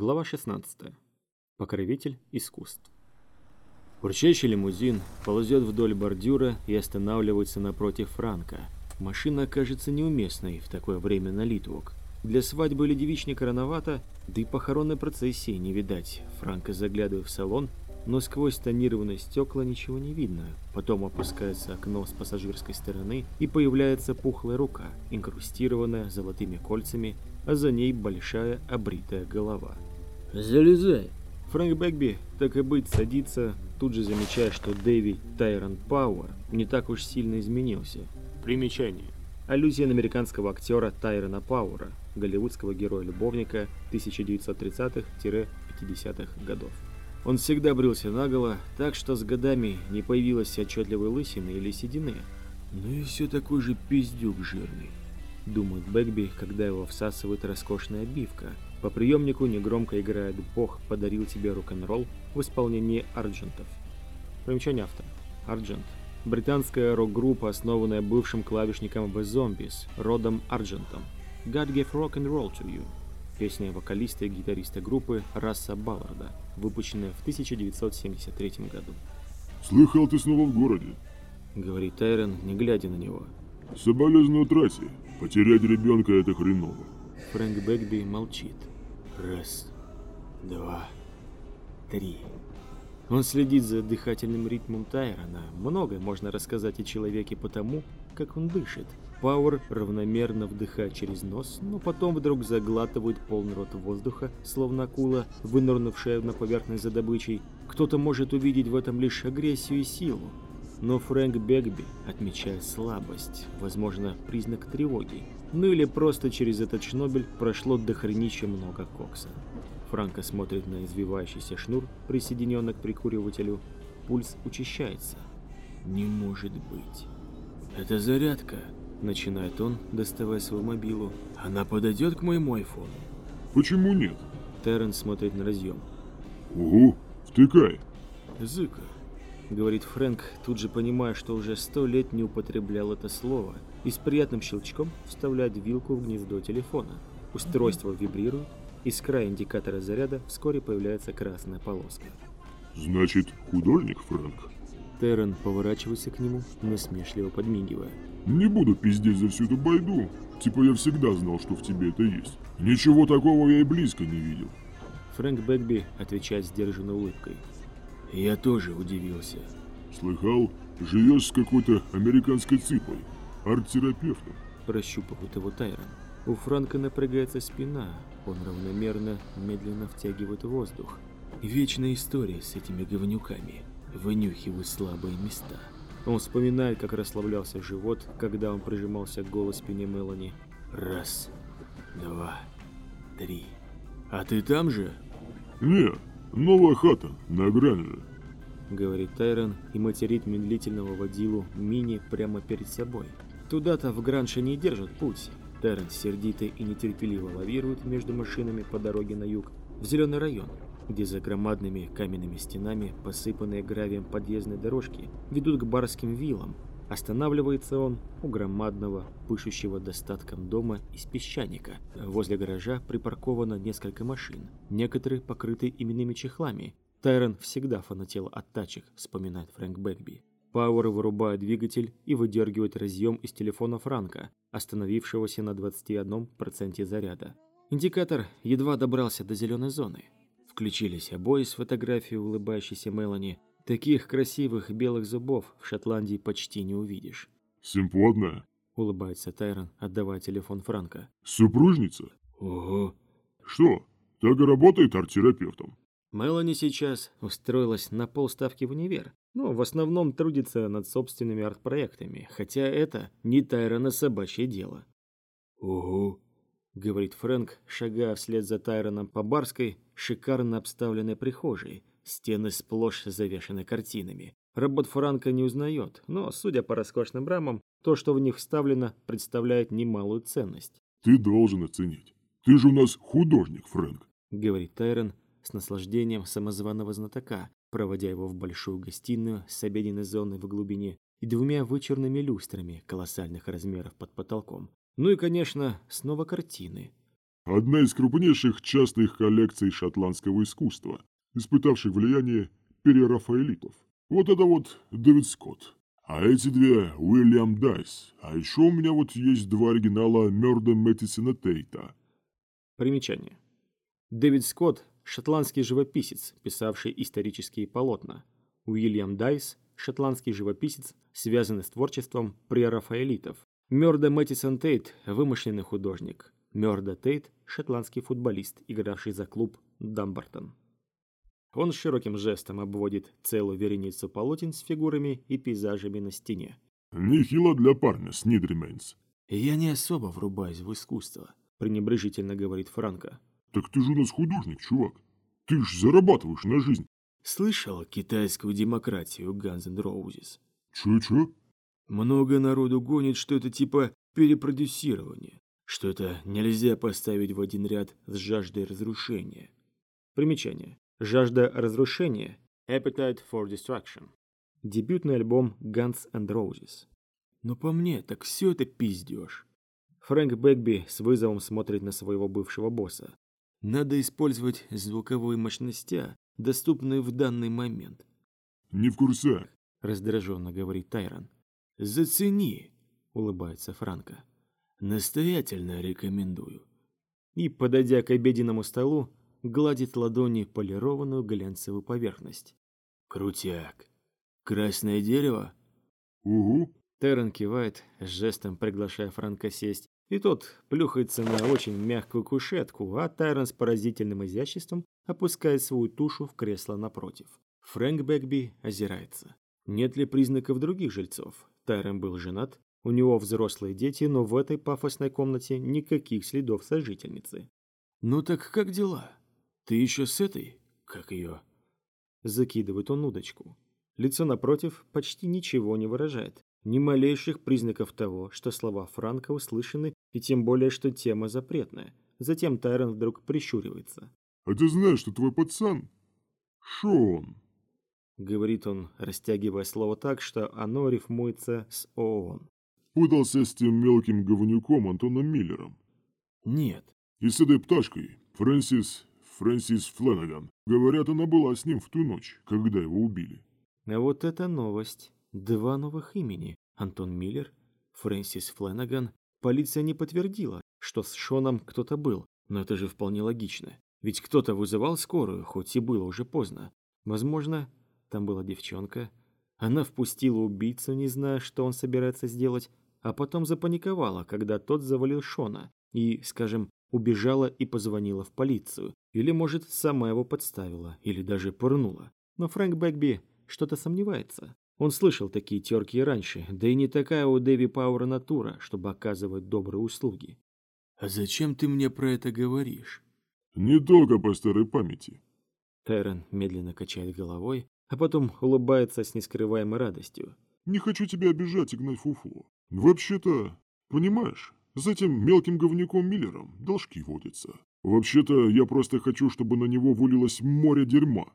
Глава 16. Покровитель искусств. Урчащий лимузин ползет вдоль бордюра и останавливается напротив Франка. Машина кажется неуместной в такое время на Литвок. Для свадьбы или девичника рановато, да и похоронной процессии не видать. Франко заглядывает в салон, но сквозь тонированные стекла ничего не видно. Потом опускается окно с пассажирской стороны и появляется пухлая рука, инкрустированная золотыми кольцами, а за ней большая обритая голова. Залезай. Фрэнк Бэгби, так и быть, садится, тут же замечая, что Дэви Тайрон Пауэр не так уж сильно изменился. Примечание. Аллюзия на американского актера Тайрона Пауэра, голливудского героя-любовника 1930-50-х годов. Он всегда брился наголо, так что с годами не появилось отчетливой лысины или седины. Ну и все такой же пиздюк жирный, думает Бэгби, когда его всасывает роскошная обивка. По приемнику негромко играет «Бог подарил тебе рок-н-ролл» в исполнении Арджентов. Примечание автора. Арджент. Британская рок-группа, основанная бывшим клавишником The Zombies, родом Арджентом. God gave rock and roll to you. Песня вокалиста и гитариста группы Расса Балларда, выпущенная в 1973 году. Слыхал, ты снова в городе. Говорит Тайрон, не глядя на него. Соболезную трассе. Потерять ребенка это хреново. Фрэнк Бэгби молчит. Раз, два, три. Он следит за дыхательным ритмом Тайрона. Многое можно рассказать о человеке по тому, как он дышит. Пауэр равномерно вдыхает через нос, но потом вдруг заглатывает полный рот воздуха, словно акула, вынырнувшая на поверхность за добычей. Кто-то может увидеть в этом лишь агрессию и силу. Но Фрэнк Бэгби отмечает слабость, возможно, признак тревоги. Ну или просто через этот шнобель прошло дохренища много кокса. Франко смотрит на извивающийся шнур, присоединенный к прикуривателю. Пульс учащается. Не может быть. Это зарядка, начинает он, доставая свою мобилу. Она подойдет к моему айфону. Почему нет? Террен смотрит на разъем. Угу, втыкай. Зыка, говорит Фрэнк, тут же понимая, что уже сто лет не употреблял это слово, и с приятным щелчком вставляет вилку в гнездо телефона. Устройство вибрирует, и с края индикатора заряда вскоре появляется красная полоска. Значит, художник, Фрэнк? Террен поворачивается к нему, насмешливо подмигивая. Не буду пиздеть за всю эту байду. Типа я всегда знал, что в тебе это есть. Ничего такого я и близко не видел. Фрэнк Бэгби отвечает сдержанной улыбкой. Я тоже удивился. Слыхал, живешь с какой-то американской цыпой, арт-терапевтом. Прощупывает его Тайрон. У Франка напрягается спина. Он равномерно, медленно втягивает воздух. Вечная история с этими говнюками. Вынюхивают слабые места. Он вспоминает, как расслаблялся живот, когда он прижимался к голой спине Мелани. Раз, два, три. А ты там же? Не, новая хата, на гранже. Говорит Тайрон и материт медлительного водилу Мини прямо перед собой. Туда-то в Гранше не держат путь. Терренс сердито и нетерпеливо лавирует между машинами по дороге на юг, в зеленый район, где за громадными каменными стенами, посыпанные гравием подъездные дорожки, ведут к барским виллам. Останавливается он у громадного, пышущего достатком дома из песчаника. Возле гаража припарковано несколько машин, некоторые покрыты именными чехлами. Тайрон всегда фанател от тачек, вспоминает Фрэнк Бэгби. Пауэр вырубает двигатель и выдергивает разъем из телефона Франка, остановившегося на 21% заряда. Индикатор едва добрался до зеленой зоны. Включились обои с фотографией улыбающейся Мелани. Таких красивых белых зубов в Шотландии почти не увидишь. Симпотная. Улыбается Тайрон, отдавая телефон Франка. Супружница? Ого. Что, так и работает арт-терапевтом? Мелани сейчас устроилась на полставки в универ, но в основном трудится над собственными арт-проектами, хотя это не Тайрона собачье дело. «Ого», — говорит Фрэнк, шагая вслед за Тайроном по барской, шикарно обставленной прихожей, стены сплошь завешаны картинами. Работ Франка не узнает, но, судя по роскошным рамам, то, что в них вставлено, представляет немалую ценность. Ты должен оценить. Ты же у нас художник, Фрэнк. Говорит Тайрон с наслаждением самозваного знатока, проводя его в большую гостиную с обеденной зоной в глубине и двумя вычурными люстрами колоссальных размеров под потолком. Ну и, конечно, снова картины. одна из крупнейших частных коллекций шотландского искусства, испытавших влияние перерафаэлитов. Вот это вот Дэвид Скотт. А эти две Уильям Дайс. А еще у меня вот есть два оригинала Мёрдо Мэттисона Тейта. Примечание. Дэвид Скотт – шотландский живописец, писавший исторические полотна. Уильям Дайс – шотландский живописец, связанный с творчеством прерафаэлитов. Мёрдо Мэттисон Тейт – вымышленный художник. Мёрдо Тейт – шотландский футболист, игравший за клуб Дамбартон. Он широким жестом обводит целую вереницу полотен с фигурами и пейзажами на стене. Нехило для парня с Нидримейнс. «Я не особо врубаюсь в искусство», – пренебрежительно говорит Франко. Так ты же у нас художник, чувак. Ты ж зарабатываешь на жизнь. Слышал китайскую демократию Guns N' Roses? Чё-чё? Много народу гонит, что это типа перепродюсирование, что это нельзя поставить в один ряд с жаждой разрушения. Примечание. Жажда разрушения. Appetite for Destruction. Дебютный альбом Guns N' Roses. Но по мне, так все это пиздеж. Фрэнк Бэгби с вызовом смотрит на своего бывшего босса. Надо использовать звуковые мощности, доступные в данный момент. Не в курсах, раздраженно говорит Тайрон. Зацени, улыбается Франко. Настоятельно рекомендую. И, подойдя к обеденному столу, гладит ладони полированную глянцевую поверхность. Крутяк. Красное дерево? Угу. Террен кивает, жестом приглашая Франка сесть, и тот плюхается на очень мягкую кушетку, а Тайрон с поразительным изяществом опускает свою тушу в кресло напротив. Фрэнк Бэгби озирается. Нет ли признаков других жильцов? Тайрон был женат, у него взрослые дети, но в этой пафосной комнате никаких следов сожительницы. «Ну так как дела? Ты еще с этой? Как ее?» Закидывает он удочку. Лицо напротив почти ничего не выражает. Ни малейших признаков того, что слова Франка услышаны, и тем более, что тема запретная. Затем Тайрон вдруг прищуривается. «А ты знаешь, что твой пацан? Шон!» Говорит он, растягивая слово так, что оно рифмуется с ООН. «Путался с тем мелким говнюком Антоном Миллером?» «Нет». «И с этой пташкой, Фрэнсис... Фрэнсис Фленаган. Говорят, она была с ним в ту ночь, когда его убили». А вот это новость. Два новых имени – Антон Миллер, Фрэнсис Фленаган. Полиция не подтвердила, что с Шоном кто-то был, но это же вполне логично. Ведь кто-то вызывал скорую, хоть и было уже поздно. Возможно, там была девчонка. Она впустила убийцу, не зная, что он собирается сделать, а потом запаниковала, когда тот завалил Шона, и, скажем, убежала и позвонила в полицию. Или, может, сама его подставила, или даже пырнула. Но Фрэнк Бэкби что-то сомневается. Он слышал такие терки и раньше, да и не такая у Дэви Пауэра натура, чтобы оказывать добрые услуги. «А зачем ты мне про это говоришь?» «Не только по старой памяти». Террен медленно качает головой, а потом улыбается с нескрываемой радостью. «Не хочу тебя обижать и гнать фуфло. Вообще-то, понимаешь, за этим мелким говнюком Миллером должки водятся. Вообще-то, я просто хочу, чтобы на него вылилось море дерьма.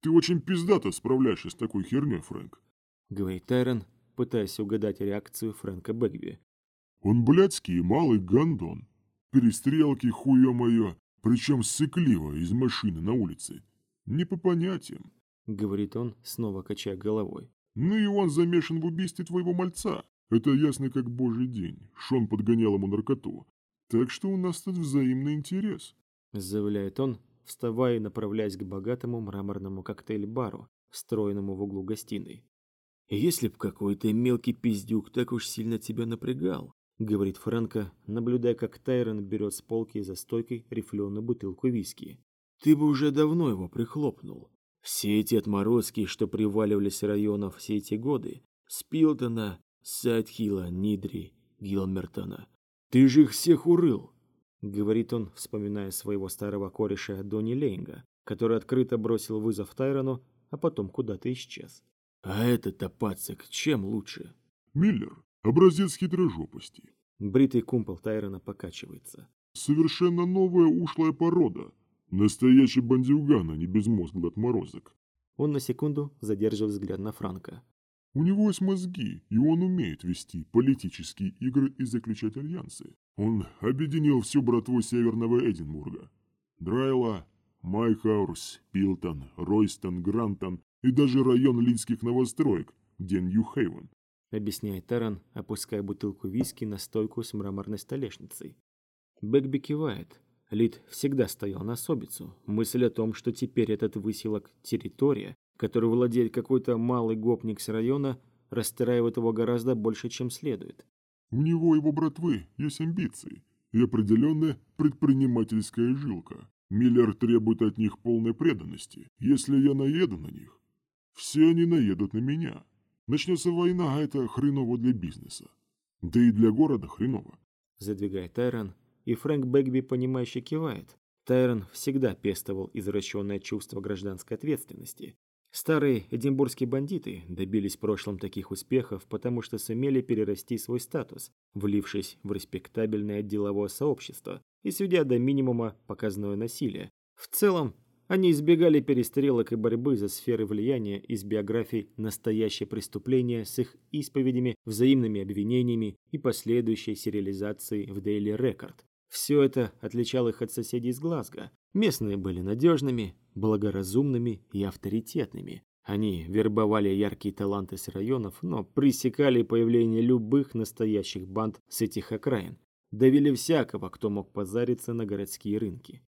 Ты очень пиздато справляешься с такой херней, Фрэнк. — говорит Тайрон, пытаясь угадать реакцию Фрэнка Бэгби. «Он блядский малый гандон. Перестрелки, хуё моё, причем сыкливо из машины на улице. Не по понятиям», — говорит он, снова качая головой. «Ну и он замешан в убийстве твоего мальца. Это ясно как божий день. Шон подгонял ему наркоту. Так что у нас тут взаимный интерес», — заявляет он, вставая и направляясь к богатому мраморному коктейль-бару, встроенному в углу гостиной. «Если б какой-то мелкий пиздюк так уж сильно тебя напрягал», — говорит Фрэнко, наблюдая, как Тайрон берет с полки за стойкой рифленую бутылку виски. «Ты бы уже давно его прихлопнул. Все эти отморозки, что приваливались районов все эти годы, Спилтона, Сайдхилла, Нидри, Гилмертона. Ты же их всех урыл!» — говорит он, вспоминая своего старого кореша Донни Лейнга, который открыто бросил вызов Тайрону, а потом куда-то исчез. А этот-то чем лучше? Миллер – образец хитрожопости. Бритый кумпол Тайрона покачивается. Совершенно новая ушлая порода. Настоящий бандюган, а не безмозглый отморозок. Он на секунду задерживает взгляд на Франка. У него есть мозги, и он умеет вести политические игры и заключать альянсы. Он объединил всю братву Северного Эдинбурга. Драйла, Мьюирхаус, Пилтон, Ройстон, Грантон и даже район литских новостроек, где Ньюхейвен. Объясняет Таран, опуская бутылку виски на стойку с мраморной столешницей. Бегби кивает. Лит всегда стоял на особицу. Мысль о том, что теперь этот выселок – территория, которой владеет какой-то малый гопник с района, расстраивает его гораздо больше, чем следует. У него и его братвы есть амбиции и определенная предпринимательская жилка. Миллер требует от них полной преданности. Если я наеду на них, все они наедут на меня. Начнется война, а это хреново для бизнеса. Да и для города хреново. Задвигает Тайрон, и Фрэнк Бэгби, понимающе кивает. Тайрон всегда пестовал извращенное чувство гражданской ответственности. Старые эдинбургские бандиты добились в прошлом таких успехов, потому что сумели перерасти свой статус, влившись в респектабельное деловое сообщество и сведя до минимума показное насилие. В целом, они избегали перестрелок и борьбы за сферы влияния из биографий «Настоящее преступление» с их исповедями, взаимными обвинениями и последующей сериализацией в Daily Record. Все это отличало их от соседей из Глазго. Местные были надежными, благоразумными и авторитетными. Они вербовали яркие таланты с районов, но пресекали появление любых настоящих банд с этих окраин. Давили всякого, кто мог позариться на городские рынки.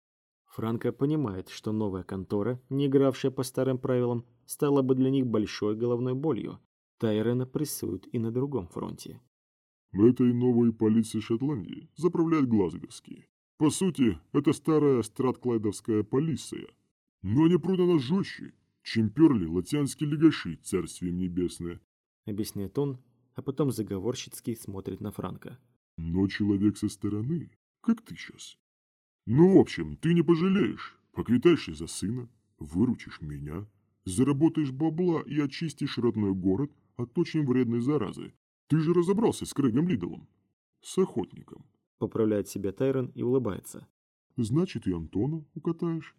Франко понимает, что новая контора, не игравшая по старым правилам, стала бы для них большой головной болью. Тайрена прессуют и на другом фронте. Этой новой полиции Шотландии заправляют глазговские. По сути, это старая стратклайдовская полиция. Но они продана жестче, чем перли латянские легаши, царствием небесное. Объясняет он, а потом заговорщицки смотрит на Франка. Но человек со стороны, как ты сейчас. Ну, в общем, ты не пожалеешь. Поквитаешься за сына, выручишь меня, заработаешь бабла и очистишь родной город от очень вредной заразы, ты же разобрался с Крэгом Лидолом. С охотником. Поправляет себя Тайрон и улыбается. Значит, и Антона укатаешь.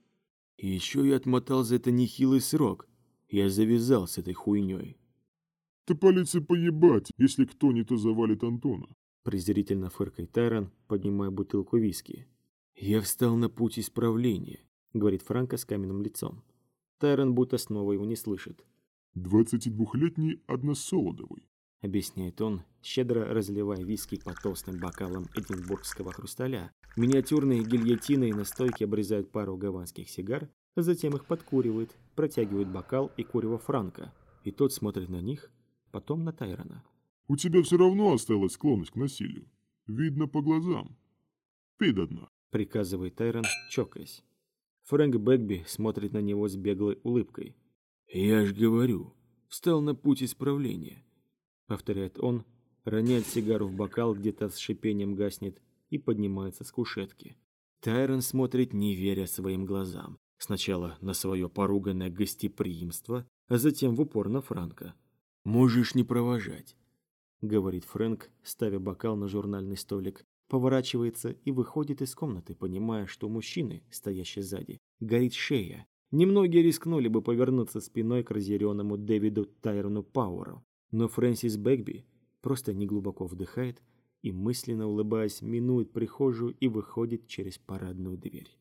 И еще я отмотал за это нехилый срок. Я завязал с этой хуйней. Ты полиции поебать, если кто не то завалит Антона. Презрительно фыркает Тайрон, поднимая бутылку виски. Я встал на путь исправления, говорит Франко с каменным лицом. Тайрон будто снова его не слышит. Двадцати двухлетний односолодовый. — объясняет он, щедро разливая виски по толстым бокалам эдинбургского хрусталя. Миниатюрные гильотины на стойке обрезают пару гаванских сигар, а затем их подкуривают, протягивают бокал и курево Франка. И тот смотрит на них, потом на Тайрона. «У тебя все равно осталась склонность к насилию. Видно по глазам. Пей до дна», — приказывает Тайрон, чокаясь. Фрэнк Бэгби смотрит на него с беглой улыбкой. «Я ж говорю, встал на путь исправления повторяет он, роняет сигару в бокал, где-то с шипением гаснет и поднимается с кушетки. Тайрон смотрит, не веря своим глазам. Сначала на свое поруганное гостеприимство, а затем в упор на Франка. «Можешь не провожать», — говорит Фрэнк, ставя бокал на журнальный столик, поворачивается и выходит из комнаты, понимая, что мужчины, стоящий сзади, горит шея. Немногие рискнули бы повернуться спиной к разъяренному Дэвиду Тайрону Пауэру. Но Фрэнсис Бэгби просто неглубоко вдыхает и, мысленно улыбаясь, минует прихожую и выходит через парадную дверь.